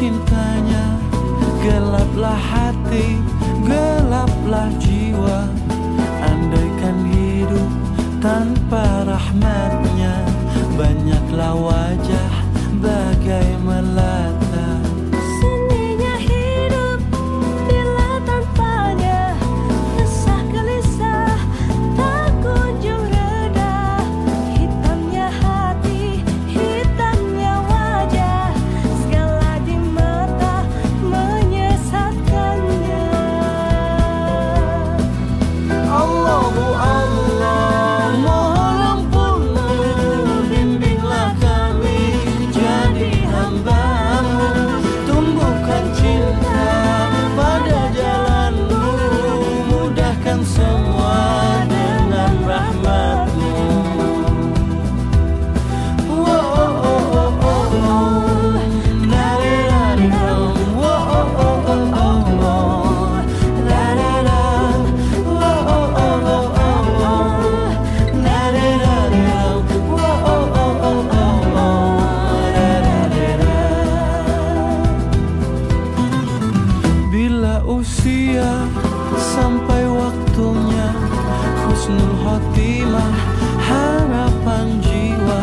cintanya Gelaplah hati, gelaplah jiwa Andaikan hidup tanpa rahmatnya banyaklah. lawan Husnul khotimah harapan jiwa